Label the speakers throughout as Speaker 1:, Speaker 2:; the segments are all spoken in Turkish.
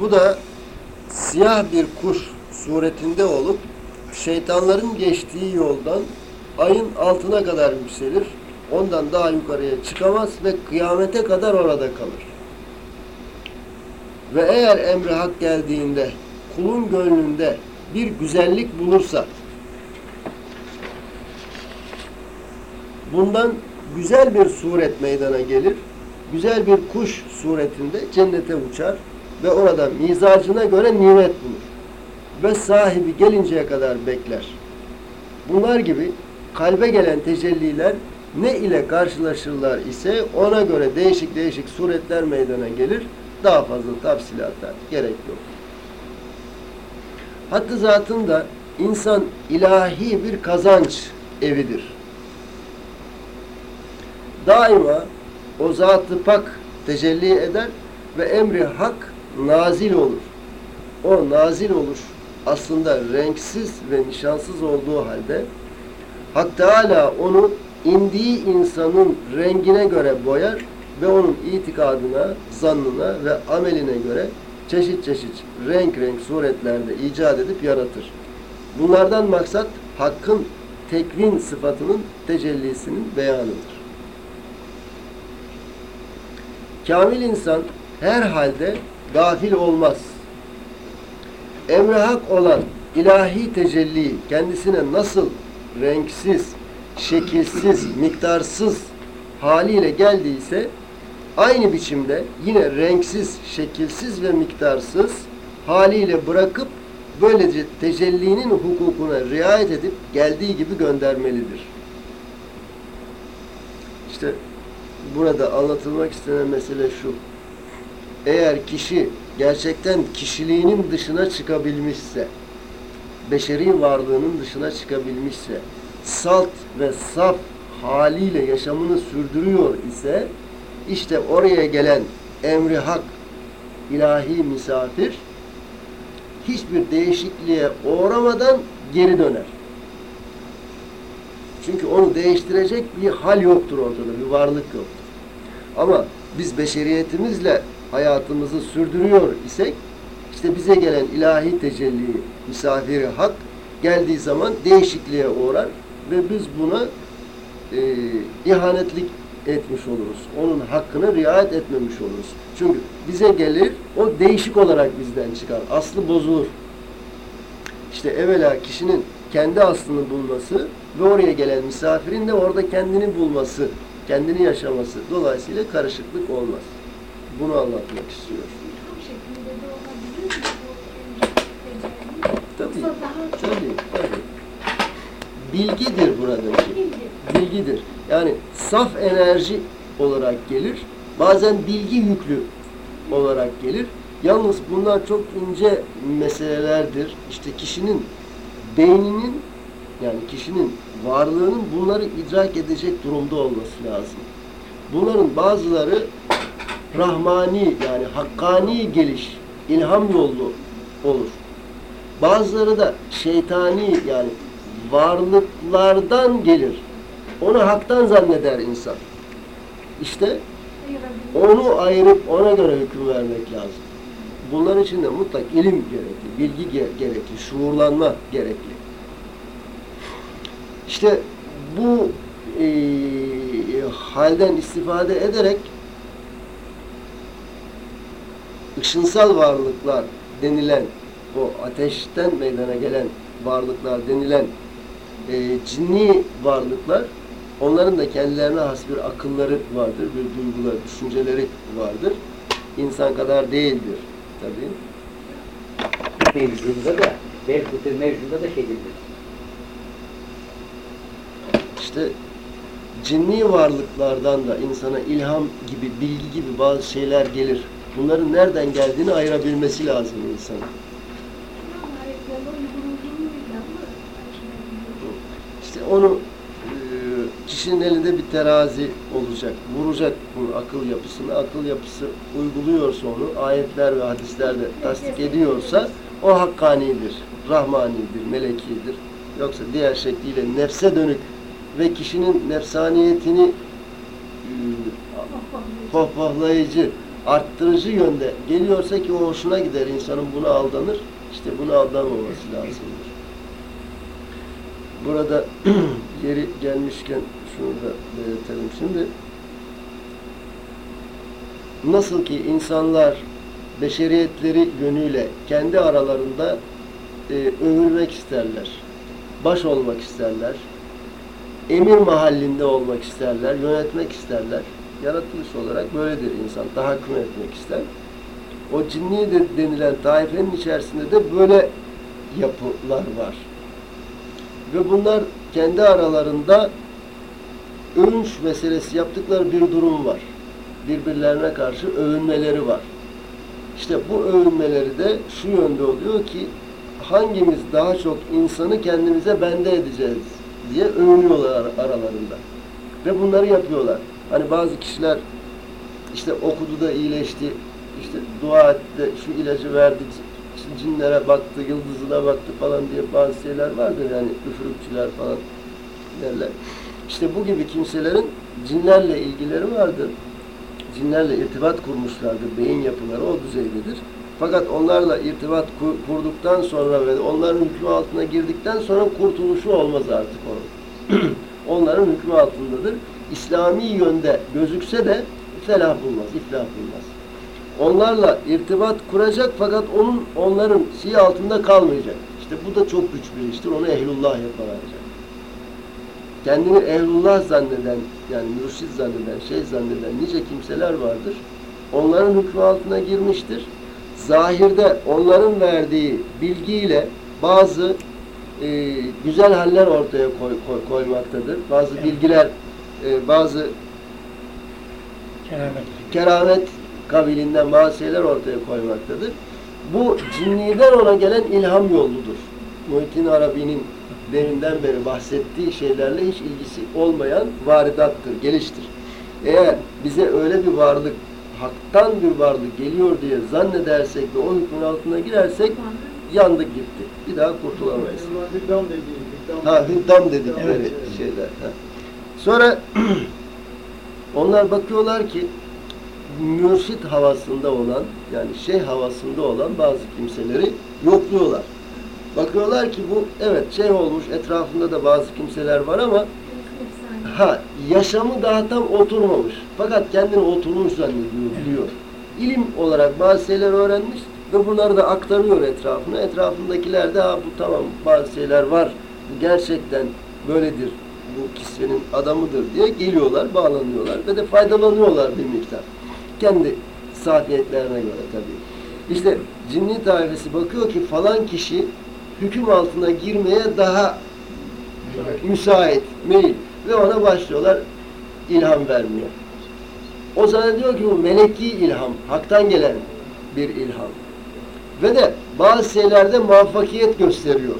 Speaker 1: Bu da siyah bir kuş suretinde olup şeytanların geçtiği yoldan ayın altına kadar yükselir. Ondan daha yukarıya çıkamaz ve kıyamete kadar orada kalır. Ve eğer emri hak geldiğinde kulun gönlünde bir güzellik bulursa bundan güzel bir suret meydana gelir. Güzel bir kuş suretinde cennete uçar ve orada mizacına göre nimet bulur. Ve sahibi gelinceye kadar bekler. Bunlar gibi kalbe gelen tecelliler ne ile karşılaşırlar ise ona göre değişik değişik suretler meydana gelir. Daha fazla tafsilata gerek yok. Hattı zatında insan ilahi bir kazanç evidir. Daima o zatı pak tecelli eder ve emri hak nazil olur. O nazil olur aslında renksiz ve nişansız olduğu halde Hak Teala onu indiği insanın rengine göre boyar ve onun itikadına, zannına ve ameline göre çeşit çeşit renk renk suretlerde icat edip yaratır. Bunlardan maksat hakkın tekvin sıfatının tecellisinin beyanıdır. Kamil insan her halde gafil olmaz. Emre hak olan ilahi tecelli kendisine nasıl renksiz, şekilsiz, miktarsız haliyle geldiyse aynı biçimde yine renksiz, şekilsiz ve miktarsız haliyle bırakıp böylece tecellinin hukukuna riayet edip geldiği gibi göndermelidir. İşte burada anlatılmak istenen mesele şu. Eğer kişi gerçekten kişiliğinin dışına çıkabilmişse, beşeri varlığının dışına çıkabilmişse, salt ve saf haliyle yaşamını sürdürüyor ise, işte oraya gelen emri hak, ilahi misafir, hiçbir değişikliğe uğramadan geri döner. Çünkü onu değiştirecek bir hal yoktur ortada, bir varlık yoktur. Ama biz beşeriyetimizle hayatımızı sürdürüyor isek, işte bize gelen ilahi tecelli, misafiri hak geldiği zaman değişikliğe uğrar ve biz buna e, ihanetlik etmiş oluruz. Onun hakkını riayet etmemiş oluruz. Çünkü bize gelir, o değişik olarak bizden çıkar. Aslı bozulur. İşte evvela kişinin kendi aslını bulması ve oraya gelen misafirin de orada kendini bulması, kendini yaşaması. Dolayısıyla karışıklık olmaz. Bunu anlatmak istiyor. Tabii, tabii, tabii. Bilgidir buradaki.
Speaker 2: bilgi.
Speaker 1: Bilgidir. Yani saf enerji olarak gelir. Bazen bilgi yüklü olarak gelir. Yalnız bunlar çok ince meselelerdir. İşte kişinin beyninin yani kişinin varlığının bunları idrak edecek durumda olması lazım. Bunların bazıları rahmani yani hakkani geliş, ilham yolu olur. Bazıları da şeytani yani varlıklardan gelir. Onu haktan zanneder insan. İşte onu ayırıp ona göre hüküm vermek lazım. Bunlar için de mutlak ilim gerekli, bilgi ge- gerekli, şuurlanma gerekli. İşte bu e, halden istifade ederek ışınsal varlıklar denilen o ateşten meydana gelen varlıklar denilen e, cinni varlıklar onların da kendilerine has bir akılları vardır, bir duyguları, düşünceleri vardır. İnsan kadar değildir tabii.
Speaker 3: mevzunda da, Belkut'un mevzunda da şekildir.
Speaker 1: İşte cinni varlıklardan da insana ilham gibi, bilgi gibi bazı şeyler gelir. Bunların nereden geldiğini ayırabilmesi lazım
Speaker 2: açılabilir?
Speaker 1: İşte onu e, kişinin elinde bir terazi olacak. Vuracak bu akıl yapısını. Akıl yapısı uyguluyorsa onu ayetler ve hadislerde tasdik ediyorsa o hakkanidir, rahmanidir, melekidir. Yoksa diğer şekliyle nefse dönük ve kişinin nefsaniyetini e, pohpohlayıcı, arttırıcı yönde geliyorsa ki o hoşuna gider insanın buna aldanır. İşte buna aldanmaması lazımdır. Burada yeri gelmişken şunu da belirtelim şimdi. Nasıl ki insanlar beşeriyetleri yönüyle kendi aralarında e, övülmek isterler, baş olmak isterler, emir mahallinde olmak isterler, yönetmek isterler. Yaratılış olarak böyledir insan, tahakküm etmek ister. O cinni de denilen taifenin içerisinde de böyle yapılar var. Ve bunlar kendi aralarında övünç meselesi yaptıkları bir durum var. Birbirlerine karşı övünmeleri var. İşte bu övünmeleri de şu yönde oluyor ki hangimiz daha çok insanı kendimize bende edeceğiz diye övünüyorlar ar- aralarında. Ve bunları yapıyorlar. Hani bazı kişiler işte okudu da iyileşti, işte dua etti, şu ilacı verdi, cinlere baktı, yıldızına baktı falan diye bazı şeyler vardır yani üfürükçüler falan derler. İşte bu gibi kimselerin cinlerle ilgileri vardır. Cinlerle irtibat kurmuşlardır. Beyin yapıları o düzeydedir. Fakat onlarla irtibat ku- kurduktan sonra ve onların hükmü altına girdikten sonra kurtuluşu olmaz artık onun. onların hükmü altındadır. İslami yönde gözükse de felah bulmaz, iflah bulmaz. Onlarla irtibat kuracak fakat onun onların şeyi altında kalmayacak. İşte bu da çok güç bir iştir. Onu ehlullah yapar ancak. Kendini ehlullah zanneden, yani mürşid zanneden, şey zanneden nice kimseler vardır. Onların hükmü altına girmiştir. Zahirde onların verdiği bilgiyle bazı e, güzel haller ortaya koy, koy- koymaktadır. Bazı bilgiler, e, bazı
Speaker 4: Keramet.
Speaker 1: keramet kabilinden bazı şeyler ortaya koymaktadır. Bu cinniden ona gelen ilham yoludur. Muhittin Arabi'nin deminden beri bahsettiği şeylerle hiç ilgisi olmayan varidattır, geliştir. Eğer bize öyle bir varlık, haktan bir varlık geliyor diye zannedersek ve o hükmün altına girersek yandık gitti. Bir daha kurtulamayız.
Speaker 5: Hüddam dediği, hüddam.
Speaker 1: Ha hüddam dedikleri
Speaker 4: Evet.
Speaker 1: şeyler. Ha. Sonra onlar bakıyorlar ki mürşit havasında olan yani şey havasında olan bazı kimseleri yokluyorlar. Bakıyorlar ki bu evet şey olmuş etrafında da bazı kimseler var ama ha yaşamı daha tam oturmamış. Fakat kendini oturmuş zannediyor, biliyor. İlim olarak bazı şeyler öğrenmiş ve bunları da aktarıyor etrafına. Etrafındakiler de ha bu tamam bazı şeyler var. Bu gerçekten böyledir. Bu kisvenin adamıdır diye geliyorlar, bağlanıyorlar ve de faydalanıyorlar bir miktar. Kendi safiyetlerine göre tabii. İşte cinni taifesi bakıyor ki falan kişi hüküm altına girmeye daha müsait, meyil. Ve ona başlıyorlar ilham vermiyor. O zannediyor ki bu meleki ilham, haktan gelen bir ilham. Ve de bazı şeylerde muvaffakiyet gösteriyor.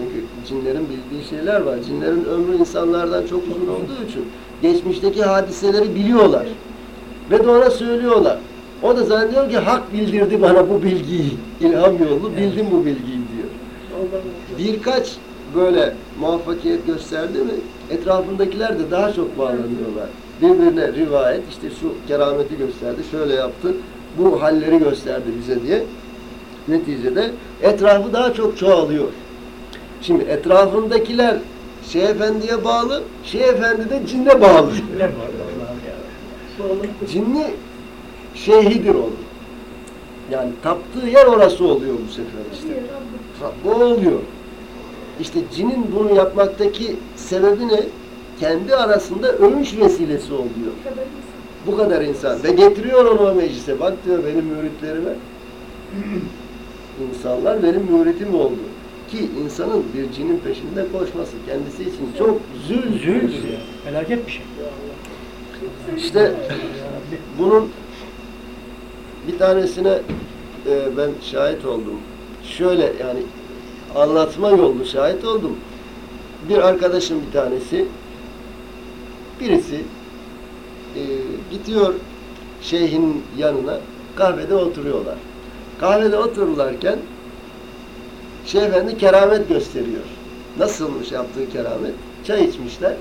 Speaker 1: Çünkü cinlerin bildiği şeyler var. Cinlerin ömrü insanlardan çok uzun olduğu için geçmişteki hadiseleri biliyorlar. Ve de ona söylüyorlar. O da zannediyor ki hak bildirdi bana bu bilgiyi. İlham yolu bildim bu bilgiyi diyor birkaç böyle muvaffakiyet gösterdi mi etrafındakiler de daha çok bağlanıyorlar. Birbirine rivayet işte şu kerameti gösterdi, şöyle yaptı, bu halleri gösterdi bize diye. Neticede etrafı daha çok çoğalıyor. Şimdi etrafındakiler Şeyh Efendi'ye bağlı, Şeyh Efendi de cinne bağlı. Cinni şeyhidir onun. Yani taptığı yer orası oluyor bu sefer işte. Bu oluyor. İşte cinin bunu yapmaktaki sebebi ne? Kendi arasında övünç vesilesi oluyor.
Speaker 2: Bu kadar insan.
Speaker 1: Bu kadar insan. Ve getiriyor onu o meclise. Bak diyor benim müritlerime. İnsanlar benim müritim oldu. Ki insanın bir cinin peşinde koşması kendisi için çok zül
Speaker 4: Zül ya. Felaket bir şey.
Speaker 1: İşte bunun bir tanesine e, ben şahit oldum. Şöyle yani anlatma yollu şahit oldum. Bir arkadaşım bir tanesi birisi e, gidiyor şeyhin yanına kahvede oturuyorlar. Kahvede otururlarken Şeyh Efendi keramet gösteriyor. Nasılmış yaptığı keramet? Çay içmişler.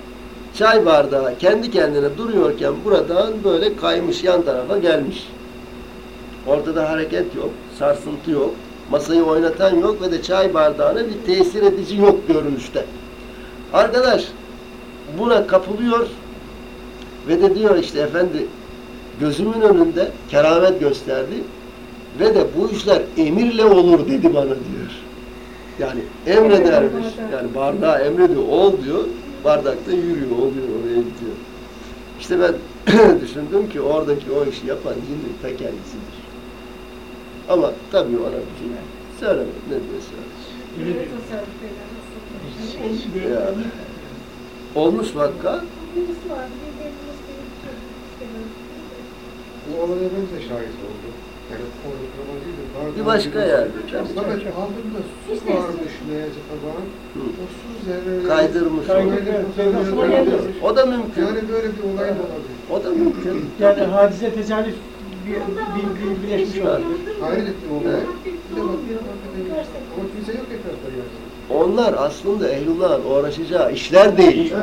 Speaker 1: çay bardağı kendi kendine duruyorken buradan böyle kaymış yan tarafa gelmiş. Ortada hareket yok, sarsıntı yok, masayı oynatan yok ve de çay bardağına bir tesir edici yok görünüşte. Arkadaş buna kapılıyor ve de diyor işte efendi gözümün önünde keramet gösterdi ve de bu işler emirle olur dedi bana diyor. Yani emredermiş. Yani bardağı emrediyor. Ol diyor. Bardakta yürüyor. Oluyor oraya gidiyor. İşte ben düşündüm ki oradaki o işi yapan cinnin ta kendisidir. Ama tabii ona bir şey söylemedi. Ne diyor söylemiş.
Speaker 2: Evet, tasarruf eder, nasıl?
Speaker 1: Ya. Olmuş vakka.
Speaker 5: Bu olaya ben de şahit oldum.
Speaker 1: Bir başka yerde.
Speaker 5: Fakat altında su varmış neyse tabağın.
Speaker 1: Hı.
Speaker 5: O su zerreleri...
Speaker 1: Kaydırmış. O da mümkün.
Speaker 5: Yani böyle bir olay da olabilir.
Speaker 1: O da mümkün.
Speaker 4: Yani hadise tesadüf bir, bir, bir birleşmiş olabilir.
Speaker 5: Hayret bir olay. Bir de bak, hakikaten- Ama kimse yok etrafta yani.
Speaker 1: Onlar aslında ehlullahın uğraşacağı işler değil.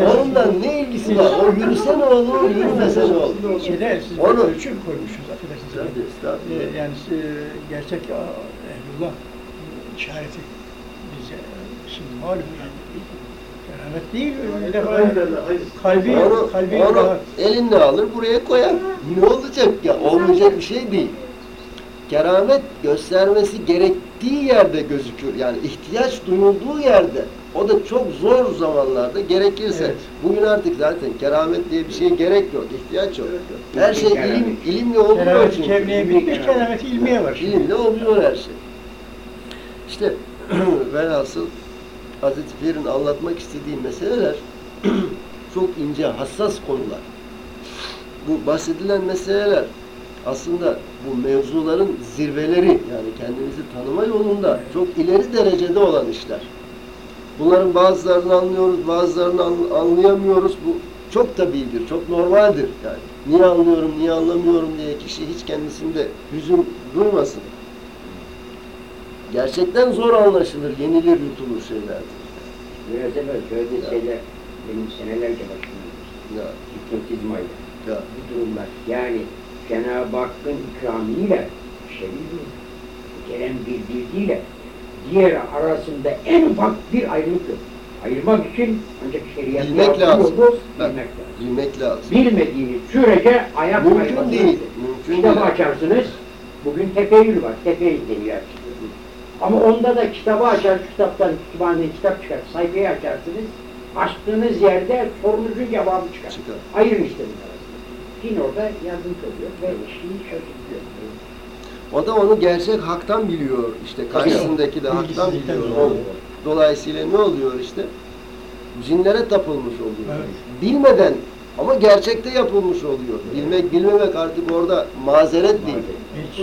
Speaker 1: Onunla ne ilgisi var? O yürüse ne olur, yürümese ne olur?
Speaker 4: Şeyde siz
Speaker 1: Onu-
Speaker 4: Onu... ölçü mü koymuşsunuz affedersiniz.
Speaker 1: Tabii.
Speaker 4: Ee, yani e, gerçek e, ehlullah işareti bize şimdi malum yani keramet değil öyle kalbi
Speaker 1: Onu,
Speaker 4: kalbi
Speaker 1: onu
Speaker 4: rahat.
Speaker 1: elinle alır buraya koyar. Ne olacak ya? Olmayacak bir şey değil. Keramet göstermesi gerektiği yerde gözükür. Yani ihtiyaç duyulduğu yerde. O da çok zor zamanlarda gerekirse.
Speaker 4: Evet.
Speaker 1: Bugün artık zaten keramet diye bir şeye gerek yok. ihtiyaç yok. Her şey
Speaker 3: Keramet.
Speaker 1: ilim, ilimle oluyor
Speaker 4: Keramet kevniye bitmiş, keramet ilmiye var.
Speaker 1: İlimle oluyor her şey. İşte velhasıl Hazreti Pir'in anlatmak istediği meseleler çok ince, hassas konular. Bu bahsedilen meseleler aslında bu mevzuların zirveleri yani kendimizi tanıma yolunda çok ileri derecede olan işler. Bunların bazılarını anlıyoruz, bazılarını an- anlayamıyoruz. Bu çok tabidir, çok normaldir yani. Niye anlıyorum, niye anlamıyorum diye kişi hiç kendisinde hüzün duymasın. Gerçekten zor anlaşılır, yenilir, yutulur şeylerdir.
Speaker 3: Biraz evvel söylediği şeyler benim senelerce geçti.
Speaker 1: Ya,
Speaker 3: Hipnotizmayla.
Speaker 1: ya.
Speaker 3: Bu durumlar. Yani Cenab-ı Hakk'ın ikramıyla şerif gelen bir bilgiyle diğer arasında en ufak bir ayrılık yok. Ayırmak için ancak şeriat
Speaker 1: Bilmek lazım.
Speaker 3: yolu bilmek lazım.
Speaker 1: Bilmek lazım.
Speaker 3: Bilmediğiniz sürece ayak
Speaker 1: Mümkün değil, mümkün
Speaker 3: Kitabı
Speaker 1: değil.
Speaker 3: açarsınız, bugün tefeyyül var, tefeyyül deniyor. Ama onda da kitabı açar, kitaptan, kütüphaneden kitap çıkar, sayfayı açarsınız, açtığınız yerde sorunuzun cevabı çıkar.
Speaker 1: Çıkar.
Speaker 3: Ayırın işte bunlar arasında. Din orada yardımcı oluyor ve işini çözülüyor.
Speaker 1: O da onu gerçek haktan biliyor. İşte karşısındaki de haktan biliyor. O- Dolayısıyla ne oluyor işte? Cinlere tapılmış oluyor.
Speaker 4: Evet.
Speaker 1: Bilmeden ama gerçekte yapılmış oluyor. Bilmek bilmemek artık orada mazeret değil.
Speaker 4: Hiç.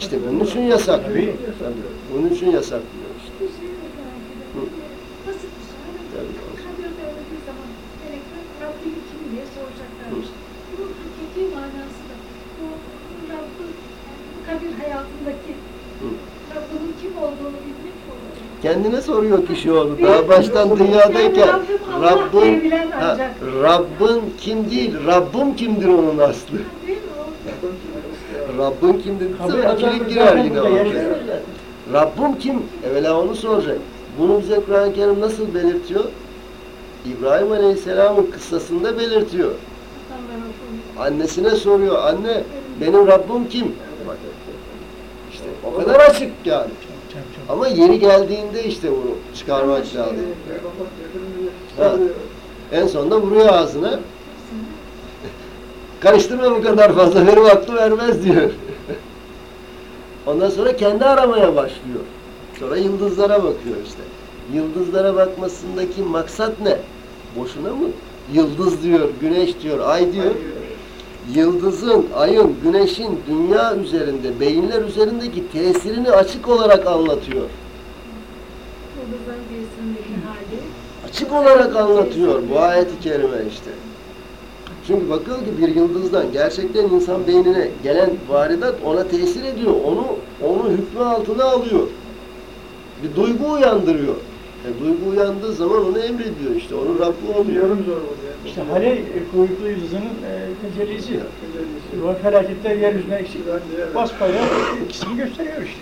Speaker 1: İşte bunun için.
Speaker 4: Tabii.
Speaker 1: Bunun için yasaklıyor işte.
Speaker 2: Bir şey mi merak ediyorum? Basit bir şey.
Speaker 1: Tabii.
Speaker 2: Kabirde öldüğü zaman melekler Rabbim kim diye soracaklarmış. Bunun hakiki manası da bu Rabbı, bu kabir hayatındaki
Speaker 1: Hı.
Speaker 2: Rabbinin kim olduğunu bilmek olur.
Speaker 1: Kendine soruyor kişi onu. Daha baştan dünyadayken Rabbin, ha. Rabbin kim değil, Rabbim kimdir onun aslı. Rabbin kimdir? İkilik girer yine ortaya. Rabbim kim? Evvela onu soracak. Bunu bize Kur'an-ı Kerim nasıl belirtiyor? İbrahim Aleyhisselam'ın kıssasında belirtiyor. Annesine soruyor, anne benim Rabbim kim? İşte o kadar açık yani. Ama yeri geldiğinde işte bunu çıkarmak lazım. Ha. En sonunda vuruyor ağzına. Karıştırma bu kadar fazla, benim aklı vermez diyor. Ondan sonra kendi aramaya başlıyor. Sonra yıldızlara bakıyor işte. Yıldızlara bakmasındaki maksat ne? Boşuna mı? Yıldız diyor, güneş diyor, ay diyor. Yıldızın, ayın, güneşin dünya üzerinde, beyinler üzerindeki tesirini açık olarak anlatıyor. Açık olarak anlatıyor bu ayet-i kerime işte. Çünkü bakıyor ki bir yıldızdan gerçekten insan beynine gelen varidat ona tesir ediyor. Onu onu hükmü altına alıyor. Bir duygu uyandırıyor. E, duygu uyandığı zaman onu emrediyor işte. Onun Rabbi oluyor.
Speaker 5: Biliyorum zor oluyor.
Speaker 4: İşte Hale e, kuyruklu yıldızının e, tecellisi. O felaketler yeryüzüne eksik. Basbayağı ikisini gösteriyor işte.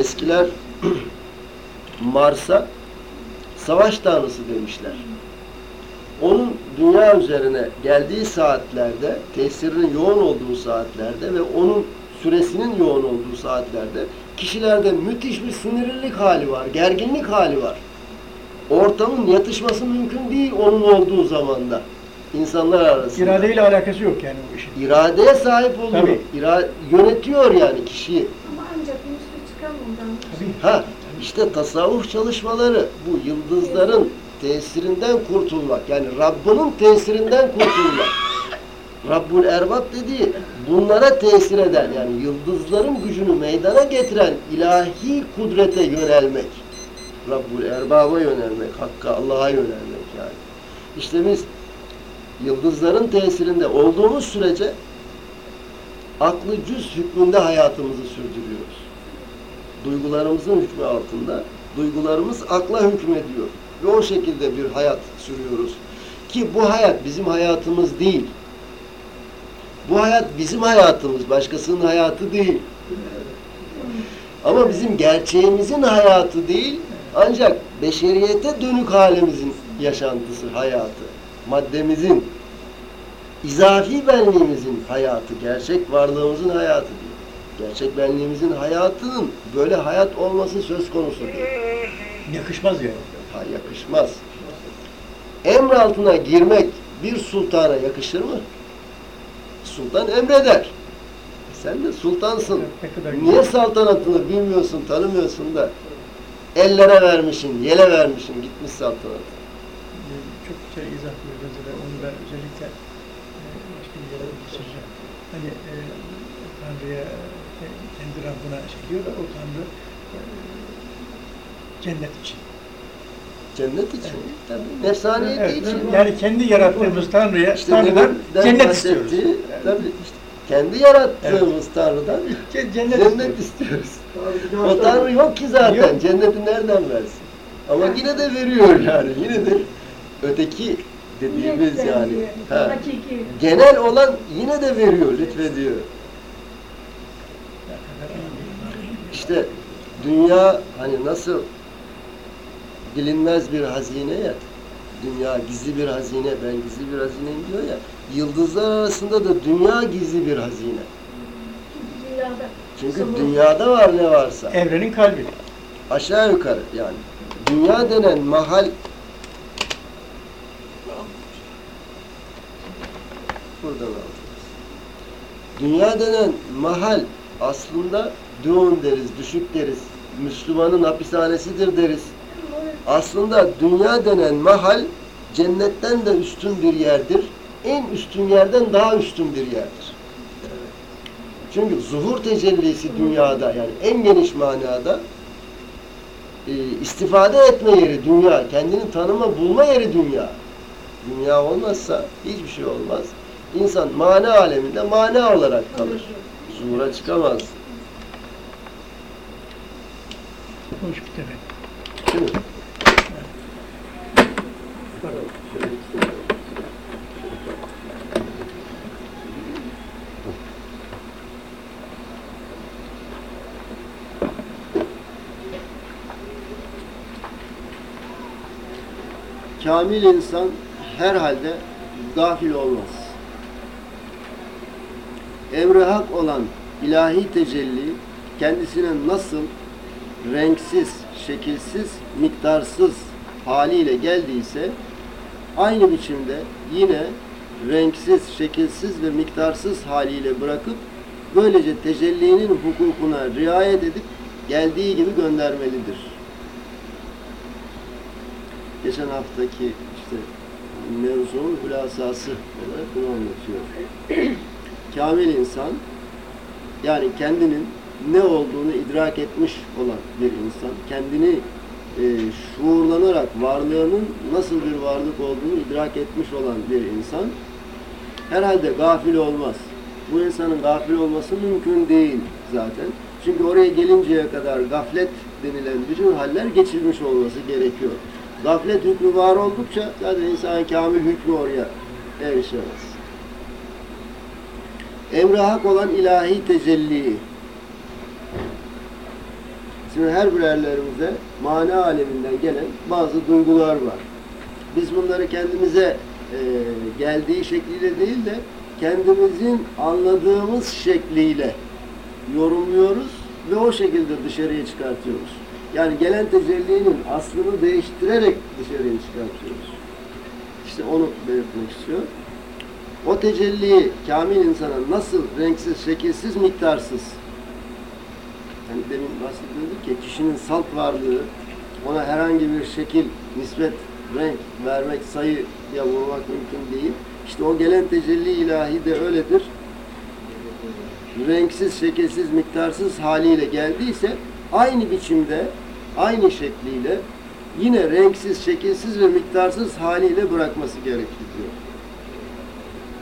Speaker 1: Eskiler Mars'a savaş tanrısı demişler. Onun dünya üzerine geldiği saatlerde, tesirinin yoğun olduğu saatlerde ve onun süresinin yoğun olduğu saatlerde kişilerde müthiş bir sinirlilik hali var, gerginlik hali var. Ortamın yatışması mümkün değil onun olduğu zamanda. insanlar arasında.
Speaker 4: İradeyle alakası yok yani bu işin.
Speaker 1: İradeye sahip oluyor. İra- yönetiyor yani kişiyi.
Speaker 2: Ama ancak bir üstü çıkan ondan.
Speaker 4: Tabii.
Speaker 1: Ha işte tasavvuf çalışmaları bu yıldızların tesirinden kurtulmak. Yani Rabbinin tesirinden kurtulmak. Rabbul Erbab dediği bunlara tesir eden yani yıldızların gücünü meydana getiren ilahi kudrete yönelmek. Rabbul Erbab'a yönelmek, Hakk'a, Allah'a yönelmek yani. İşte biz yıldızların tesirinde olduğumuz sürece aklı cüz hükmünde hayatımızı sürdürüyoruz duygularımızın hükmü altında duygularımız akla hükmediyor. Ve o şekilde bir hayat sürüyoruz. Ki bu hayat bizim hayatımız değil. Bu hayat bizim hayatımız, başkasının hayatı değil. Ama bizim gerçeğimizin hayatı değil, ancak beşeriyete dönük halimizin yaşantısı, hayatı. Maddemizin, izafi benliğimizin hayatı, gerçek varlığımızın hayatı değil. Gerçek benliğimizin hayatının böyle hayat olması söz konusu değil.
Speaker 4: Yakışmaz yani.
Speaker 1: Ha, yakışmaz. Emr altına girmek bir sultana yakışır mı? Sultan emreder. Sen de sultansın. Niye saltanatını bilmiyorsun, tanımıyorsun da ellere vermişsin, yele vermişsin, gitmiş saltanat.
Speaker 4: Ee, Çok güzel izah buyurdunuz ve onu ben özellikle e, başka bir yere geçireceğim. Hani e, Tanrı'ya e, kendi Rabbına şey diyor da o Tanrı e, cennet için.
Speaker 1: Cennet için, tabii, nefsaniyeti
Speaker 4: Evet,
Speaker 1: için.
Speaker 4: yani kendi yarattığımız Tanrı'ya,
Speaker 1: İşte
Speaker 4: Tanrı'dan cennet istiyoruz.
Speaker 1: Tabii işte kendi yarattığımız Tanrı'dan
Speaker 4: Ce- Cennet,
Speaker 1: cennet
Speaker 4: istiyoruz.
Speaker 1: istiyoruz. O Tanrı yok ki zaten.
Speaker 4: Yok.
Speaker 1: Cenneti nereden versin? Ama yine de veriyor yani. Yine de öteki dediğimiz
Speaker 2: Niyetten
Speaker 1: yani.
Speaker 2: diyor,
Speaker 1: Ha.
Speaker 2: Hakiki.
Speaker 1: Genel olan yine de veriyor, lütfediyor. İşte dünya hani nasıl bilinmez bir hazine ya. Dünya gizli bir hazine, ben gizli bir hazineyim diyor ya. Yıldızlar arasında da dünya gizli bir hazine.
Speaker 2: Çünkü dünyada.
Speaker 1: Çünkü
Speaker 2: Somut.
Speaker 1: dünyada var ne varsa.
Speaker 4: Evrenin kalbi.
Speaker 1: Aşağı yukarı yani. Dünya denen mahal buradan alacağız. Dünya denen mahal aslında düğün deriz, düşük deriz. Müslümanın hapishanesidir deriz. Aslında dünya denen mahal cennetten de üstün bir yerdir. En üstün yerden daha üstün bir yerdir. Çünkü zuhur tecellisi dünyada yani en geniş manada e, istifade etme yeri dünya, kendini tanıma, bulma yeri dünya. Dünya olmazsa hiçbir şey olmaz. İnsan mana aleminde mana olarak kalır. Zuhura çıkamaz.
Speaker 4: Hoş bir tepe.
Speaker 1: Kamil insan herhalde gafil olmaz. Emri hak olan ilahi tecelli kendisine nasıl renksiz, şekilsiz, miktarsız haliyle geldiyse aynı biçimde yine renksiz, şekilsiz ve miktarsız haliyle bırakıp böylece tecellinin hukukuna riayet edip geldiği gibi göndermelidir. Geçen haftaki işte mevzunun hülasası olarak bunu anlatıyor. Kamil insan yani kendinin ne olduğunu idrak etmiş olan bir insan, kendini e, şuurlanarak varlığının nasıl bir varlık olduğunu idrak etmiş olan bir insan herhalde gafil olmaz. Bu insanın gafil olması mümkün değil zaten. Çünkü oraya gelinceye kadar gaflet denilen bütün haller geçirmiş olması gerekiyor. Gaflet hükmü var oldukça zaten insan kamil hükmü oraya erişemez. Emri hak olan ilahi tecelli. Şimdi her birerlerimize mana aleminden gelen bazı duygular var. Biz bunları kendimize e, geldiği şekliyle değil de kendimizin anladığımız şekliyle yorumluyoruz ve o şekilde dışarıya çıkartıyoruz. Yani gelen tecellinin aslını değiştirerek dışarıya çıkartıyoruz. İşte onu belirtmek istiyor. O tecelliyi kamil insana nasıl renksiz, şekilsiz, miktarsız hani demin bahsediyorduk ya kişinin salt varlığı ona herhangi bir şekil, nispet, renk vermek, sayıya vurmak mümkün değil. İşte o gelen tecelli ilahi de öyledir. Renksiz, şekilsiz, miktarsız haliyle geldiyse aynı biçimde, aynı şekliyle yine renksiz, şekilsiz ve miktarsız haliyle bırakması gerekir diyor.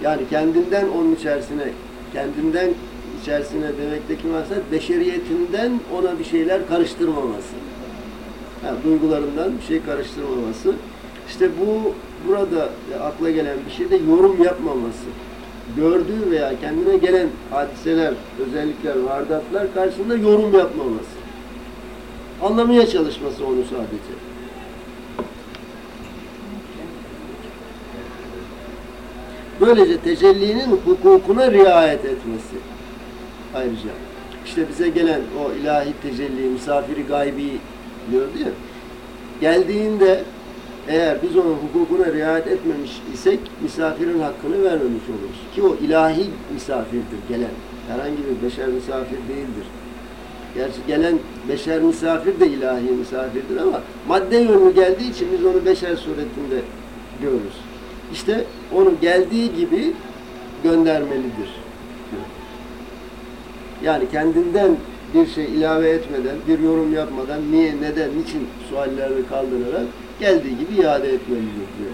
Speaker 1: Yani kendinden onun içerisine, kendinden içerisine demekteki maksat beşeriyetinden ona bir şeyler karıştırmaması. Yani duygularından bir şey karıştırmaması. İşte bu burada akla gelen bir şey de yorum yapmaması. Gördüğü veya kendine gelen hadiseler, özellikler, vardatlar karşısında yorum yapmaması. Anlamaya çalışması onu sadece. Böylece tecellinin hukukuna riayet etmesi ayrıca. İşte bize gelen o ilahi tecelli, misafiri gaybi diyordu ya. Geldiğinde eğer biz onun hukukuna riayet etmemiş isek misafirin hakkını vermemiş oluruz. Ki o ilahi misafirdir gelen. Herhangi bir beşer misafir değildir. Gerçi gelen beşer misafir de ilahi misafirdir ama madde yönlü geldiği için biz onu beşer suretinde görürüz. İşte onu geldiği gibi göndermelidir. Yani kendinden bir şey ilave etmeden, bir yorum yapmadan niye, neden, niçin suallerini kaldırarak geldiği gibi iade etmelidir diyor.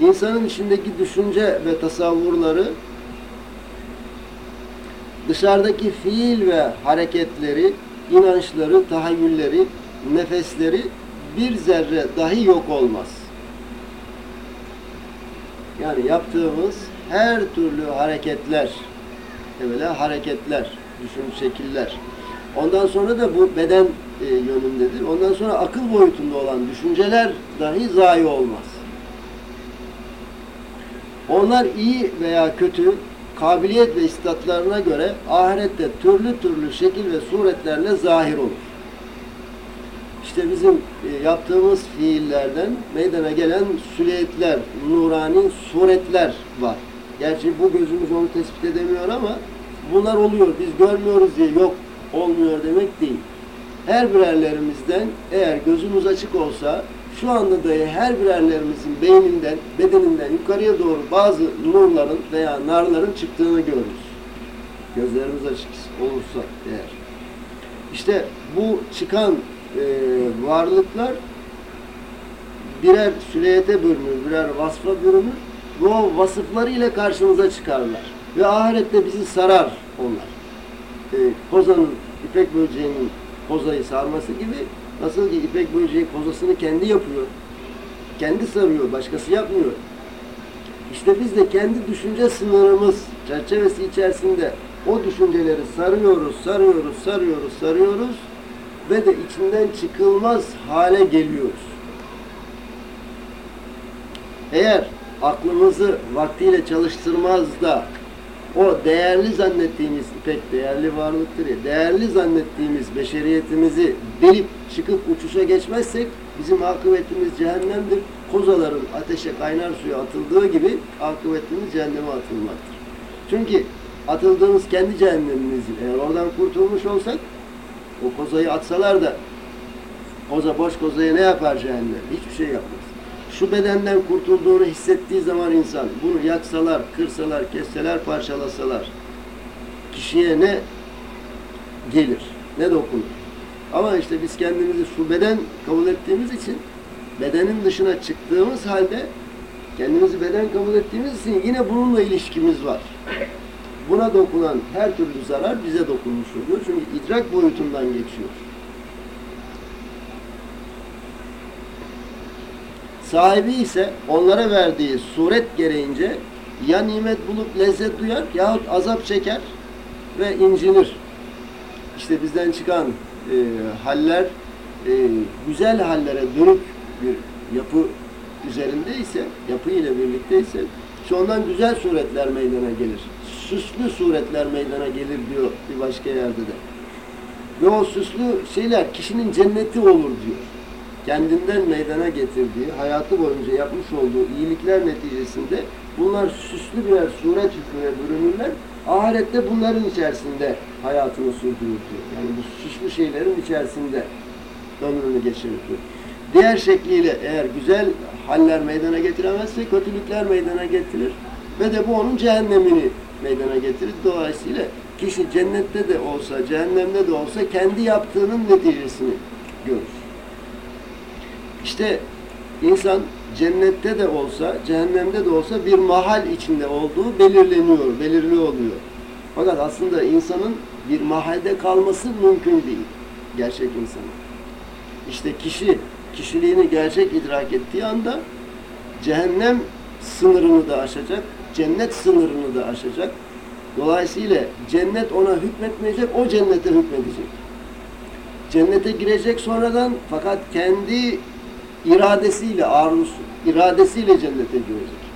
Speaker 1: İnsanın içindeki düşünce ve tasavvurları dışarıdaki fiil ve hareketleri, inançları, tahayyülleri, nefesleri bir zerre dahi yok olmaz. Yani yaptığımız her türlü hareketler, evvela hareketler, düşün şekiller. Ondan sonra da bu beden e, yönündedir. Ondan sonra akıl boyutunda olan düşünceler dahi zayi olmaz. Onlar iyi veya kötü kabiliyet ve istatlarına göre ahirette türlü türlü şekil ve suretlerle zahir olur. İşte bizim e, yaptığımız fiillerden meydana gelen süleyetler, nurani suretler var. Gerçi bu gözümüz onu tespit edemiyor ama bunlar oluyor. Biz görmüyoruz diye yok olmuyor demek değil. Her birerlerimizden eğer gözümüz açık olsa şu anda dahi her birerlerimizin beyninden, bedeninden yukarıya doğru bazı nurların veya narların çıktığını görürüz. Gözlerimiz açık olursa eğer. İşte bu çıkan e, varlıklar birer süleyete bölünür, birer vasfa bürünür ve o vasıflarıyla karşımıza çıkarlar. Ve ahirette bizi sarar onlar. E, kozanın, ipek böceğinin kozayı sarması gibi nasıl ki ipek böceği kozasını kendi yapıyor. Kendi sarıyor, başkası yapmıyor. İşte biz de kendi düşünce sınırımız çerçevesi içerisinde o düşünceleri sarıyoruz, sarıyoruz, sarıyoruz, sarıyoruz ve de içinden çıkılmaz hale geliyoruz. Eğer aklımızı vaktiyle çalıştırmaz da o değerli zannettiğimiz, pek değerli varlıktır ya, değerli zannettiğimiz beşeriyetimizi delip çıkıp uçuşa geçmezsek bizim akıbetimiz cehennemdir. Kozaların ateşe kaynar suya atıldığı gibi akıbetimiz cehenneme atılmaktır. Çünkü atıldığımız kendi cehennemimiz eğer oradan kurtulmuş olsak o kozayı atsalar da koza boş kozaya ne yapar cehennem? Hiçbir şey yapmaz. Şu bedenden kurtulduğunu hissettiği zaman insan bunu yaksalar, kırsalar, kesseler, parçalasalar kişiye ne gelir, ne dokunur. Ama işte biz kendimizi şu beden kabul ettiğimiz için bedenin dışına çıktığımız halde kendimizi beden kabul ettiğimiz için yine bununla ilişkimiz var. Buna dokunan her türlü zarar bize dokunmuş oluyor. Çünkü idrak boyutundan geçiyor. Sahibi ise onlara verdiği suret gereğince ya nimet bulup lezzet duyar yahut azap çeker ve incinir. İşte bizden çıkan e, haller e, güzel hallere dönük bir yapı üzerinde ise, yapı ile birlikte ise işte ondan güzel suretler meydana gelir. Süslü suretler meydana gelir diyor bir başka yerde de. Ve o süslü şeyler kişinin cenneti olur diyor. Kendinden meydana getirdiği, hayatı boyunca yapmış olduğu iyilikler neticesinde bunlar süslü birer suret hükmüne bürünürler. Ahirette bunların içerisinde hayatını sürdürür. Yani bu süslü şeylerin içerisinde ömrünü geçirir. Diğer şekliyle eğer güzel haller meydana getiremezse kötülükler meydana getirir ve de bu onun cehennemini meydana getirir. Dolayısıyla kişi cennette de olsa, cehennemde de olsa kendi yaptığının neticesini görür. İşte insan cennette de olsa, cehennemde de olsa bir mahal içinde olduğu belirleniyor, belirli oluyor. Fakat aslında insanın bir mahalde kalması mümkün değil. Gerçek insanın. İşte kişi kişiliğini gerçek idrak ettiği anda cehennem sınırını da aşacak, cennet sınırını da aşacak. Dolayısıyla cennet ona hükmetmeyecek, o cennete hükmedecek. Cennete girecek sonradan fakat kendi iradesiyle, arzusu, iradesiyle cennete girecek.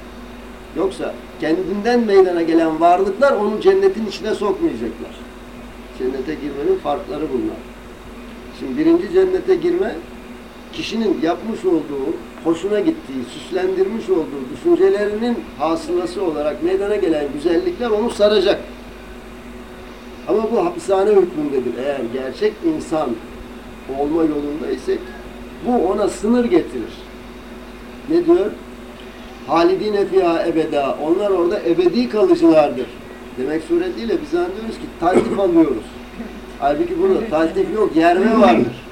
Speaker 1: Yoksa kendinden meydana gelen varlıklar onu cennetin içine sokmayacaklar. Cennete girmenin farkları bunlar. Şimdi birinci cennete girme, kişinin yapmış olduğu, hoşuna gittiği, süslendirmiş olduğu düşüncelerinin hasılası olarak meydana gelen güzellikler onu saracak. Ama bu hapishane hükmündedir. Eğer gerçek insan olma yolunda isek bu ona sınır getirir. Ne diyor? Halidine fiha ebeda. Onlar orada ebedi kalıcılardır. Demek suretiyle biz anlıyoruz ki taltif alıyoruz. Halbuki burada taltif yok, yerme vardır.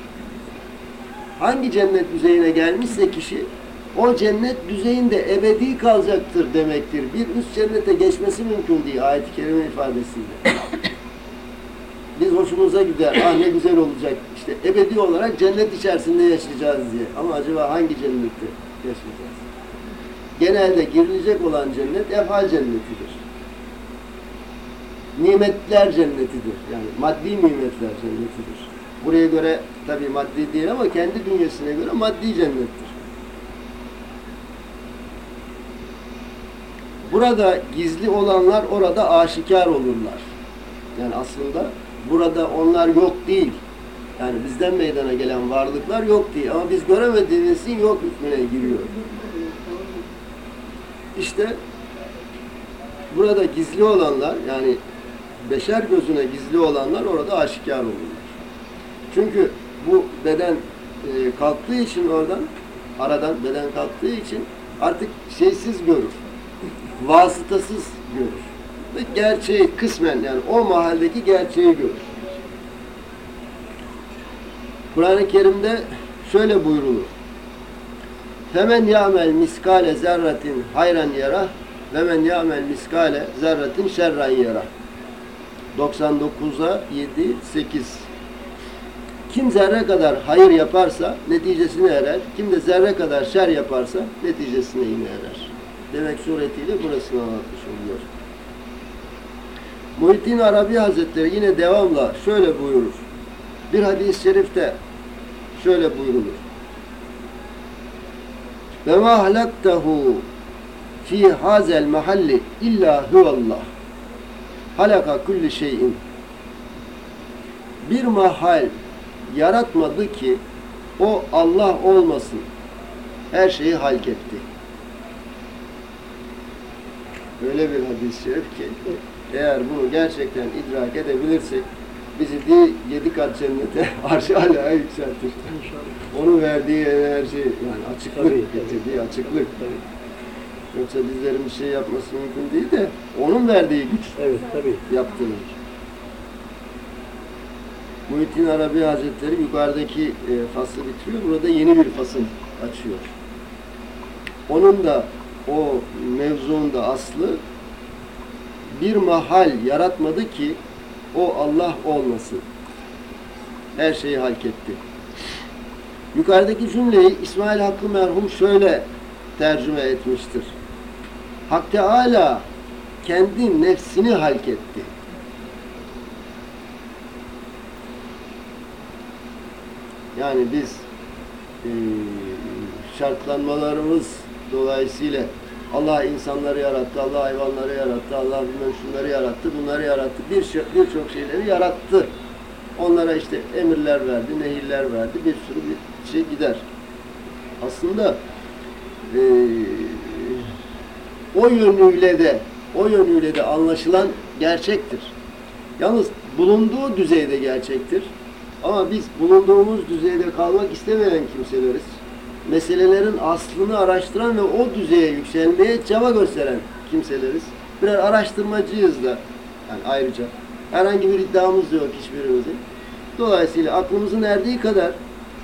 Speaker 1: Hangi cennet düzeyine gelmişse kişi o cennet düzeyinde ebedi kalacaktır demektir. Bir üst cennete geçmesi mümkün değil ayet-i kerime ifadesiyle. Biz hoşumuza gider, ah ne güzel olacak. İşte ebedi olarak cennet içerisinde yaşayacağız diye. Ama acaba hangi cennette yaşayacağız? Genelde girilecek olan cennet efhal cennetidir. Nimetler cennetidir. Yani maddi nimetler cennetidir. Buraya göre tabi maddi değil ama kendi dünyasına göre maddi cennettir. Burada gizli olanlar orada aşikar olurlar. Yani aslında burada onlar yok değil. Yani bizden meydana gelen varlıklar yok değil. Ama biz göremediğimiz için yok hükmüne giriyor. İşte burada gizli olanlar yani beşer gözüne gizli olanlar orada aşikar olurlar. Çünkü bu beden e, kalktığı için oradan, aradan beden kalktığı için artık şeysiz görür. Vasıtasız görür. Gerçeği kısmen yani o mahalledeki gerçeği görür. Kur'an-ı Kerim'de şöyle buyrulur. Femen ya'mel miskale zerratin hayran yara ve men ya'mel miskale zerratin şerran yara. 99'a 7 8 Kim zerre kadar hayır yaparsa neticesine erer. Kim de zerre kadar şer yaparsa neticesine yine erer. Demek suretiyle burasını anlatmış oluyor. Muhittin Arabi Hazretleri yine devamla şöyle buyurur. Bir hadis-i şerifte şöyle buyurulur. Ve ma halaktahu fi hazel mahalli illa huvallah. Halaka kulli şeyin. Bir mahal yaratmadı ki o Allah olmasın. Her şeyi halk etti. Böyle bir hadis-i şerif ki eğer bunu gerçekten idrak edebilirsek bizi değil yedi kat cennete arş alaya yükseltir. Onun verdiği enerji yani açıklık
Speaker 6: Tabii,
Speaker 1: getirdiği açıklık. Yoksa bizlerin bir şey yapması mümkün değil de onun verdiği güç
Speaker 6: Evet tabii.
Speaker 1: yaptırır. Muhittin Arabi Hazretleri yukarıdaki e, faslı bitiriyor. Burada yeni bir fasıl açıyor. Onun da o mevzuun da aslı bir mahal yaratmadı ki o Allah olmasın. Her şeyi halk etti. Yukarıdaki cümleyi İsmail Hakkı merhum şöyle tercüme etmiştir. Hak Teala kendi nefsini halk etti. Yani biz şartlanmalarımız dolayısıyla Allah insanları yarattı, Allah hayvanları yarattı, Allah bilmem şunları yarattı, bunları yarattı, birçok birçok şeyleri yarattı. Onlara işte emirler verdi, nehirler verdi, bir sürü bir şey gider. Aslında e, o yönüyle de o yönüyle de anlaşılan gerçektir. Yalnız bulunduğu düzeyde gerçektir. Ama biz bulunduğumuz düzeyde kalmak istemeyen kimseleriz. Meselelerin aslını araştıran ve o düzeye yükselmeye çaba gösteren kimseleriz. Birer araştırmacıyız da yani ayrıca. Herhangi bir iddiamız yok hiçbirimizin. Dolayısıyla aklımızın erdiği kadar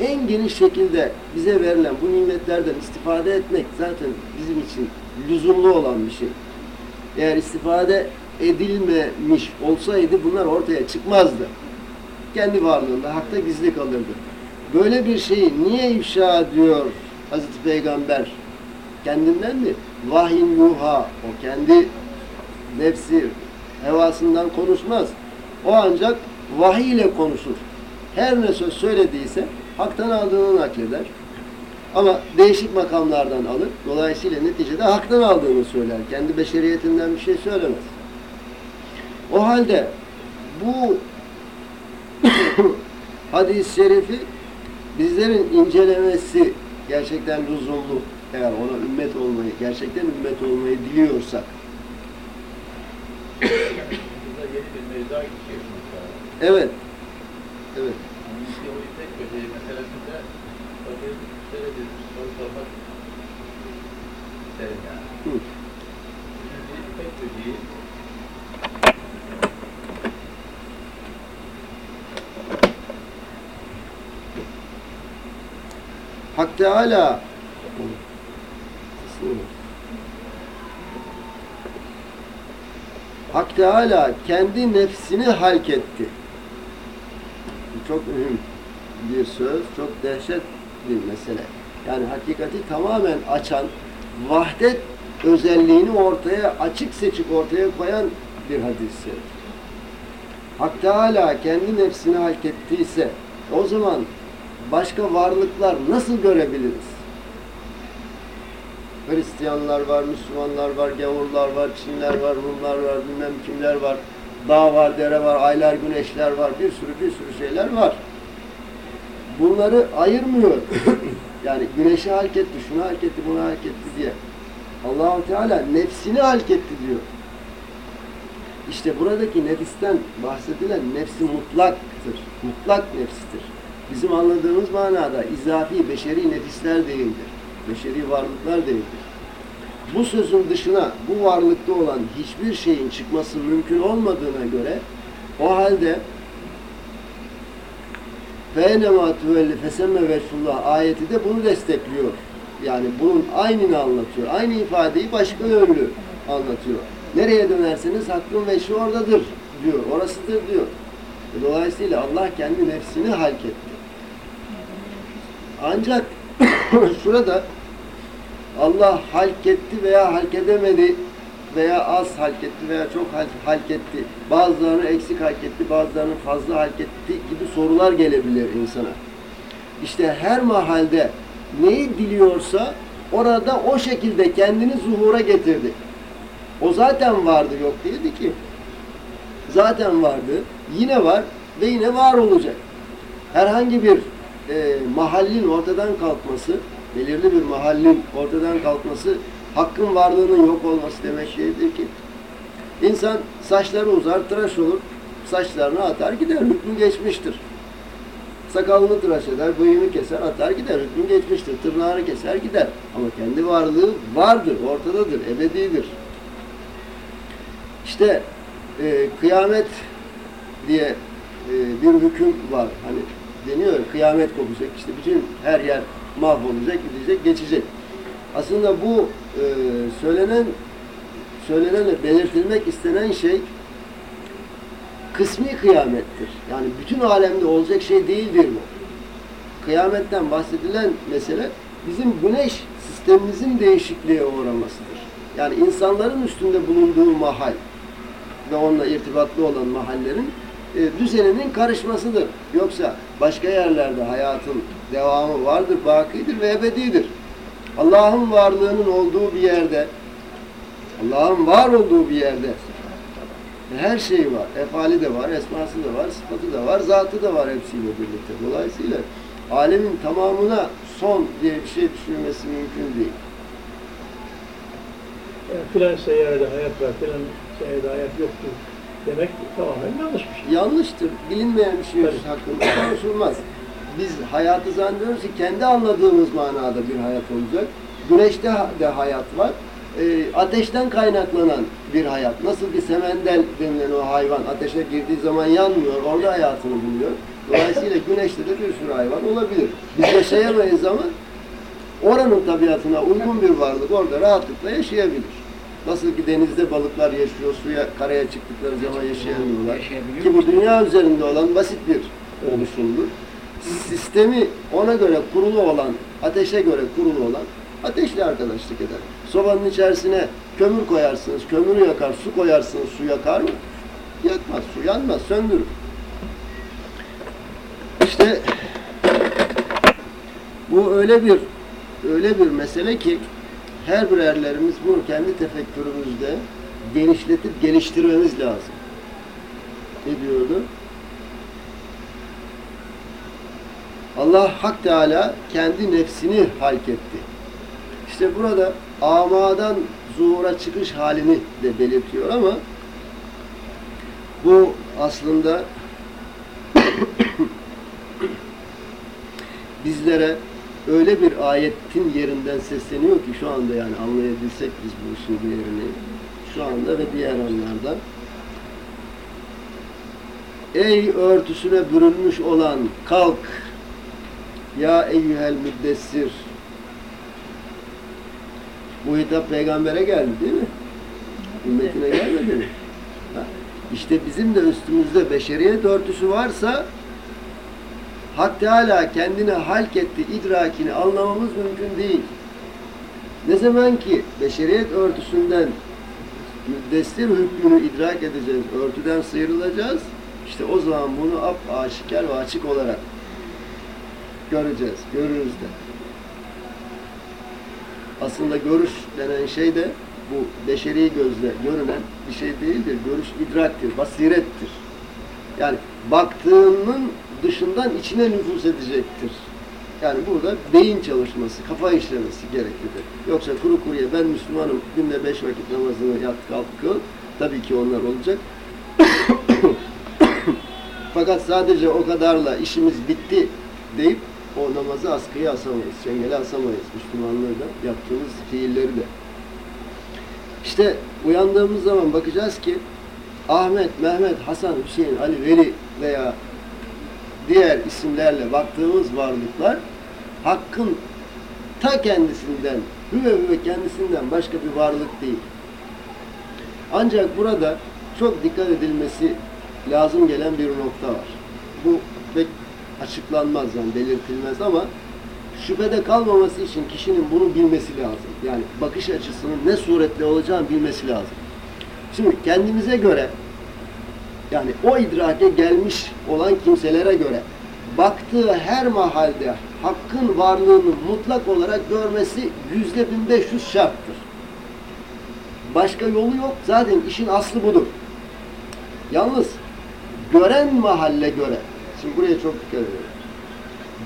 Speaker 1: en geniş şekilde bize verilen bu nimetlerden istifade etmek zaten bizim için lüzumlu olan bir şey. Eğer istifade edilmemiş olsaydı bunlar ortaya çıkmazdı. Kendi varlığında hakta gizli kalırdı. Böyle bir şeyi niye ifşa ediyor Hazreti Peygamber? Kendinden mi? Vahyin yuha. O kendi nefsi, hevasından konuşmaz. O ancak vahiy ile konuşur. Her ne söz söylediyse haktan aldığını nakleder. Ama değişik makamlardan alır. Dolayısıyla neticede haktan aldığını söyler. Kendi beşeriyetinden bir şey söylemez. O halde bu hadis-i şerifi bizlerin incelemesi gerçekten lüzumlu. Eğer ona ümmet olmayı, gerçekten ümmet olmayı diliyorsak.
Speaker 6: Geçiyorsunuz.
Speaker 1: Evet. Evet.
Speaker 6: Teori tek bir şey meselesinde bakın şöyle bir soru sormak isterim yani.
Speaker 1: Hı.
Speaker 6: Şimdi tek bir değil,
Speaker 1: Hak Teala Hak Teala kendi nefsini halk etti. Çok mühim bir söz, çok dehşet bir mesele. Yani hakikati tamamen açan, vahdet özelliğini ortaya, açık seçik ortaya koyan bir hadis-i. Hak Teala kendi nefsini halk ettiyse o zaman başka varlıklar nasıl görebiliriz? Hristiyanlar var, Müslümanlar var, gavurlar var, Çinler var, Rumlar var, bilmem kimler var, dağ var, dere var, aylar, güneşler var, bir sürü bir sürü şeyler var. Bunları ayırmıyor. yani güneşi halk etti, şunu halk etti, bunu halk etti diye. Allahu Teala nefsini halk etti diyor. İşte buradaki nefisten bahsedilen nefsi mutlaktır. Mutlak nefstir Bizim anladığımız manada izafi, beşeri nefisler değildir. Beşeri varlıklar değildir. Bu sözün dışına bu varlıkta olan hiçbir şeyin çıkması mümkün olmadığına göre o halde فَاَنَمَا تُوَلِّ فَسَمَّ وَشُّllّٰهِ ayeti de bunu destekliyor. Yani bunun aynını anlatıyor. Aynı ifadeyi başka yönlü anlatıyor. Nereye dönerseniz hakkın veşi oradadır diyor. Orasıdır diyor. Dolayısıyla Allah kendi nefsini halk etti. Ancak şurada Allah halk etti veya halk edemedi veya az halk etti veya çok halk, etti. Bazılarını eksik halk etti, bazılarını fazla halk etti gibi sorular gelebilir insana. İşte her mahalde neyi diliyorsa orada o şekilde kendini zuhura getirdi. O zaten vardı, yok değildi ki. Zaten vardı, yine var ve yine var olacak. Herhangi bir e, mahallin ortadan kalkması, belirli bir mahallin ortadan kalkması, hakkın varlığının yok olması demek değildir ki. İnsan saçları uzar, tıraş olur, saçlarını atar gider, hükmü geçmiştir. Sakalını tıraş eder, bıyığını keser, atar gider, hükmü geçmiştir. Tırnağını keser gider. Ama kendi varlığı vardır, ortadadır, ebedidir. İşte e, kıyamet diye e, bir hüküm var. Hani deniyor ya, kıyamet kopacak. İşte bütün her yer mahvolacak, gidecek, geçecek. Aslında bu e, söylenen söylenen belirtilmek istenen şey kısmi kıyamettir. Yani bütün alemde olacak şey değildir bu. kıyametten bahsedilen mesele bizim güneş sistemimizin değişikliğe uğramasıdır. Yani insanların üstünde bulunduğu mahal ve onunla irtibatlı olan mahallerin e, düzeninin karışmasıdır. Yoksa başka yerlerde hayatın devamı vardır, bakidir ve ebedidir. Allah'ın varlığının olduğu bir yerde, Allah'ın var olduğu bir yerde her şey var. Efali de var, esması da var, sıfatı da var, zatı da var hepsiyle birlikte. Dolayısıyla alemin tamamına son diye bir şey düşünmesi mümkün değil.
Speaker 4: Filan seyyarede hayat var, filan seyyarede hayat yoktur demek tamamen yanlış bir şey.
Speaker 1: Yanlıştır. Bilinmeyen bir şey
Speaker 4: Tabii.
Speaker 1: hakkında konuşulmaz. Biz hayatı zannediyoruz ki kendi anladığımız manada bir hayat olacak. Güneşte de hayat var. Ee, ateşten kaynaklanan bir hayat. Nasıl ki semendel denilen o hayvan ateşe girdiği zaman yanmıyor, orada hayatını buluyor. Dolayısıyla güneşte de bir sürü hayvan olabilir. Biz yaşayamayız ama oranın tabiatına uygun bir varlık orada rahatlıkla yaşayabilir. Nasıl ki denizde balıklar yaşıyor, suya, karaya çıktıkları zaman yaşayamıyorlar. Ki bu dünya üzerinde olan basit bir oluşumdur. Sistemi ona göre kurulu olan, ateşe göre kurulu olan ateşle arkadaşlık eder. Sobanın içerisine kömür koyarsınız, kömürü yakar, su koyarsınız, su yakar mı? Yakmaz, su yanmaz, söndürür. İşte bu öyle bir öyle bir mesele ki her birerlerimiz bunu kendi tefekkürümüzde genişletip geliştirmemiz lazım. Ne diyordu? Allah Hak Teala kendi nefsini halk etti. İşte burada amadan zuhura çıkış halini de belirtiyor ama bu aslında bizlere öyle bir ayetin yerinden sesleniyor ki şu anda yani anlayabilsek biz bu işin yerini. Şu anda ve diğer anlarda. Ey örtüsüne bürünmüş olan kalk! Ya eyyühel müddessir! Bu hitap peygambere geldi değil mi? Ümmetine gelmedi mi? İşte bizim de üstümüzde beşeriyet örtüsü varsa Hak Teala kendine halk etti idrakini anlamamız mümkün değil. Ne zaman ki beşeriyet örtüsünden müddessir hükmünü idrak edeceğiz, örtüden sıyrılacağız, işte o zaman bunu ap aşikar ve açık olarak göreceğiz, görürüz de. Aslında görüş denen şey de bu beşeri gözle görünen bir şey değildir. Görüş idraktir, basirettir. Yani baktığının dışından içine nüfus edecektir. Yani burada beyin çalışması, kafa işlemesi gereklidir. Yoksa kuru kuruya ben Müslümanım, günde beş vakit namazını yat kalk kıl, tabii ki onlar olacak. Fakat sadece o kadarla işimiz bitti deyip o namazı askıya asamayız, çengele asamayız. Müslümanlığı da yaptığımız fiilleri de. İşte uyandığımız zaman bakacağız ki Ahmet, Mehmet, Hasan, Hüseyin, Ali, Veli veya diğer isimlerle baktığımız varlıklar Hakk'ın ta kendisinden, hüve hüve kendisinden başka bir varlık değil. Ancak burada çok dikkat edilmesi lazım gelen bir nokta var. Bu pek açıklanmaz yani belirtilmez ama şüphede kalmaması için kişinin bunu bilmesi lazım. Yani bakış açısının ne suretle olacağını bilmesi lazım. Şimdi kendimize göre yani o idrake gelmiş olan kimselere göre baktığı her mahalde hakkın varlığını mutlak olarak görmesi yüzde 1500 şarttır. Başka yolu yok. Zaten işin aslı budur. Yalnız gören mahalle göre, şimdi buraya çok dikkat edelim.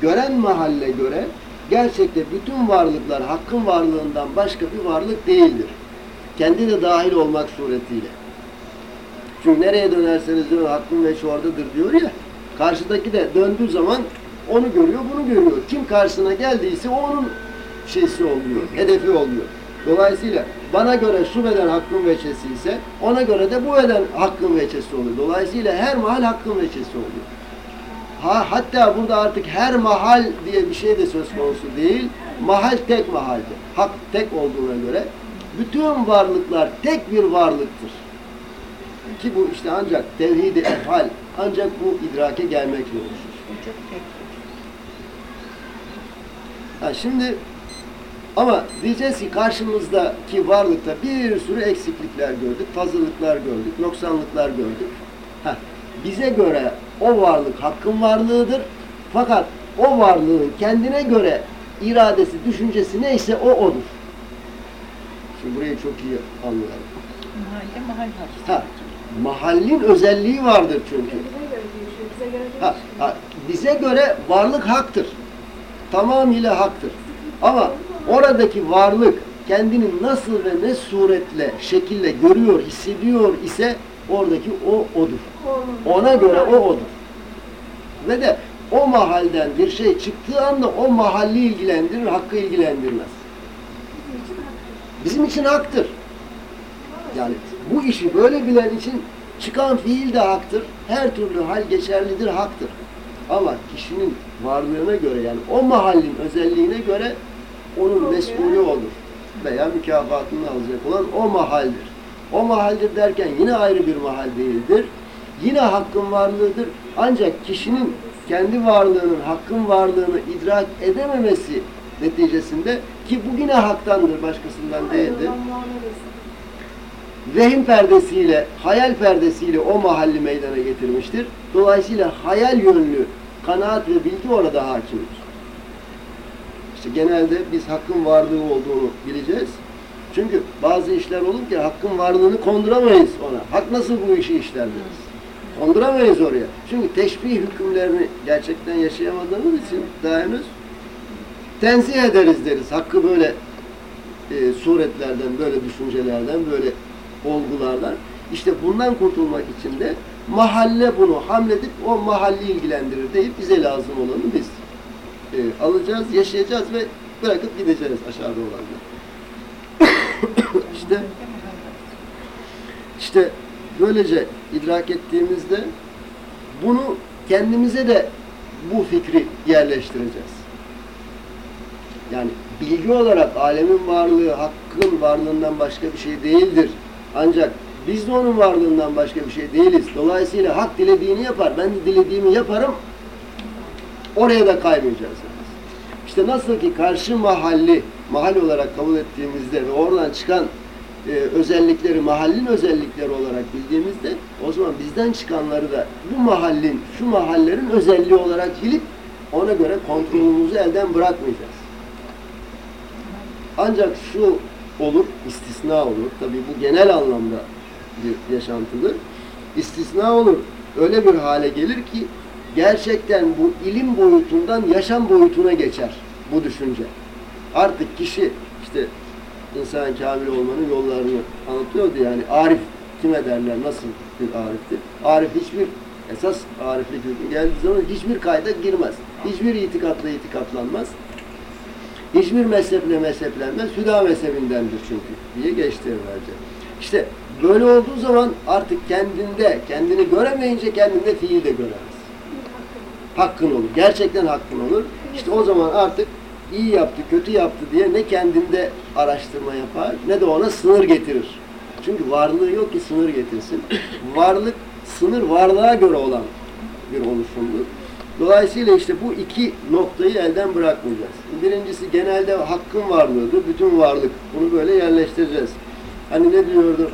Speaker 1: Gören mahalle göre gerçekte bütün varlıklar hakkın varlığından başka bir varlık değildir. Kendi de dahil olmak suretiyle. Nereye dönerseniz dönün hakkın ve oradadır diyor ya. Karşıdaki de döndüğü zaman onu görüyor, bunu görüyor. Kim karşısına geldiyse o onun şeysi oluyor, hedefi oluyor. Dolayısıyla bana göre şu beden hakkın veçesi ise ona göre de bu beden hakkın veçesi oluyor. Dolayısıyla her mahal hakkın veçesi oluyor. Ha, hatta burada artık her mahal diye bir şey de söz konusu değil. Mahal tek mahaldir. Hak tek olduğuna göre bütün varlıklar tek bir varlıktır. Ki bu işte ancak tevhid-i efal ancak bu idrake gelmekle oluşur. Ha şimdi ama diyeceğiz ki karşımızdaki varlıkta bir sürü eksiklikler gördük, fazlalıklar gördük, noksanlıklar gördük. Ha, bize göre o varlık hakkın varlığıdır. Fakat o varlığın kendine göre iradesi, düşüncesi neyse o odur. Şimdi burayı çok iyi anlayalım.
Speaker 7: Mahalle mahalle
Speaker 1: Ha, mahallin özelliği vardır çünkü. Ha, ha, bize göre varlık haktır. Tamamıyla haktır. Ama oradaki varlık kendini nasıl ve ne suretle, şekille görüyor, hissediyor ise oradaki o odur. Ona göre o odur. Ve de o mahalden bir şey çıktığı anda o mahalli ilgilendirir, hakkı ilgilendirmez.
Speaker 2: Bizim için
Speaker 1: haktır. Yani bu işi böyle bilen için çıkan fiil de haktır. Her türlü hal geçerlidir, haktır. Ama kişinin varlığına göre yani o mahallin özelliğine göre onun mesulü olur. Veya mükafatını alacak olan o mahaldir. O mahaldir derken yine ayrı bir mahal değildir. Yine hakkın varlığıdır. Ancak kişinin kendi varlığının, hakkın varlığını idrak edememesi neticesinde ki bu yine haktandır, başkasından değildir. Vehim perdesiyle, hayal perdesiyle o mahalli meydana getirmiştir. Dolayısıyla hayal yönlü kanaat ve bilgi orada hakimdir. İşte genelde biz hakkın varlığı olduğunu bileceğiz. Çünkü bazı işler olur ki hakkın varlığını konduramayız ona. Hak nasıl bu işi işler deriz. Konduramayız oraya. Çünkü teşbih hükümlerini gerçekten yaşayamadığımız için daha henüz tenzih ederiz deriz. Hakkı böyle e, suretlerden, böyle düşüncelerden, böyle olgulardan. İşte bundan kurtulmak için de mahalle bunu hamledip o mahalli ilgilendirir deyip bize lazım olanı biz e, alacağız, yaşayacağız ve bırakıp gideceğiz aşağıda olanları. işte işte böylece idrak ettiğimizde bunu kendimize de bu fikri yerleştireceğiz. Yani bilgi olarak alemin varlığı hakkın varlığından başka bir şey değildir. Ancak biz de onun varlığından başka bir şey değiliz. Dolayısıyla hak dilediğini yapar. Ben de dilediğimi yaparım. Oraya da kaymayacağız. İşte nasıl ki karşı mahalli mahal olarak kabul ettiğimizde ve oradan çıkan e, özellikleri mahallin özellikleri olarak bildiğimizde o zaman bizden çıkanları da bu mahallin, şu mahallerin özelliği olarak bilip ona göre kontrolümüzü elden bırakmayacağız. Ancak şu olur, istisna olur. Tabii bu genel anlamda bir yaşantıdır. İstisna olur. Öyle bir hale gelir ki gerçekten bu ilim boyutundan yaşam boyutuna geçer bu düşünce. Artık kişi işte insan kamil olmanın yollarını anlatıyordu yani arif kime derler nasıl bir ariftir? Arif hiçbir esas ariflik hükmü geldiği zaman hiçbir kayda girmez. Hiçbir itikatla itikatlanmaz. Hiçbir mezheple mezheplenmez. Hüda mezhebindendir çünkü diye geçti evvelce. İşte böyle olduğu zaman artık kendinde, kendini göremeyince kendinde fiil de göremez. Hakkın olur. Gerçekten hakkın olur. İşte o zaman artık iyi yaptı, kötü yaptı diye ne kendinde araştırma yapar ne de ona sınır getirir. Çünkü varlığı yok ki sınır getirsin. Varlık, sınır varlığa göre olan bir oluşumdur. Dolayısıyla işte bu iki noktayı elden bırakmayacağız. Birincisi genelde hakkın varlığıdır. Bütün varlık. Bunu böyle yerleştireceğiz. Hani ne diyordu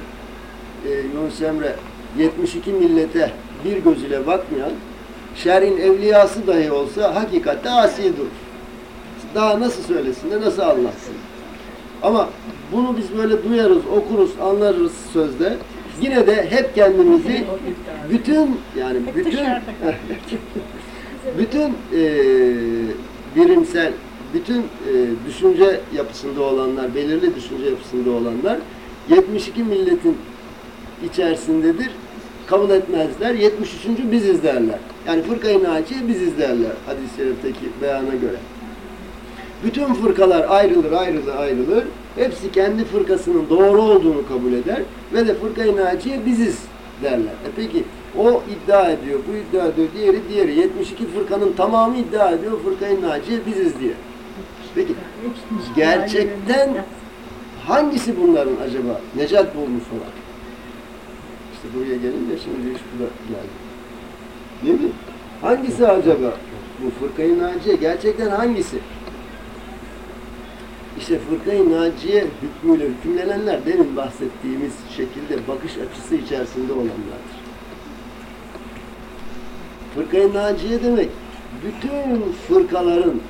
Speaker 1: e, Yunus Emre? 72 millete bir gözüyle bakmayan şer'in evliyası dahi olsa hakikatte asi durur. Daha nasıl söylesin de nasıl anlatsın. Ama bunu biz böyle duyarız, okuruz, anlarız sözde. Yine de hep kendimizi bütün yani bütün bütün e, birimsel, bütün e, düşünce yapısında olanlar, belirli düşünce yapısında olanlar 72 milletin içerisindedir. Kabul etmezler. 73. biziz derler. Yani fırkayı naciye biziz derler hadis-i şerifteki beyana göre. Bütün fırkalar ayrılır, ayrılır, ayrılır. Hepsi kendi fırkasının doğru olduğunu kabul eder ve de fırkayı naciye biziz derler. E peki o iddia ediyor, bu iddia ediyor, diğeri diğeri. 72 fırkanın tamamı iddia ediyor, fırkayı naciye biziz diye. Peki gerçekten hangisi bunların acaba necat bulmuş olan? İşte buraya gelince şimdi iş burada geldi. Değil mi? Hangisi acaba? Bu fırkayı naciye gerçekten hangisi? İşte fırkayı naciye hükmüyle hükümlenenler demin bahsettiğimiz şekilde bakış açısı içerisinde olanlardır. Fırkayı naciye demek bütün fırkaların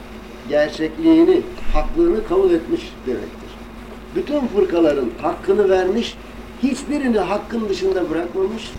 Speaker 1: gerçekliğini, haklığını kabul etmiş demektir. Bütün fırkaların hakkını vermiş, hiçbirini hakkın dışında bırakmamış,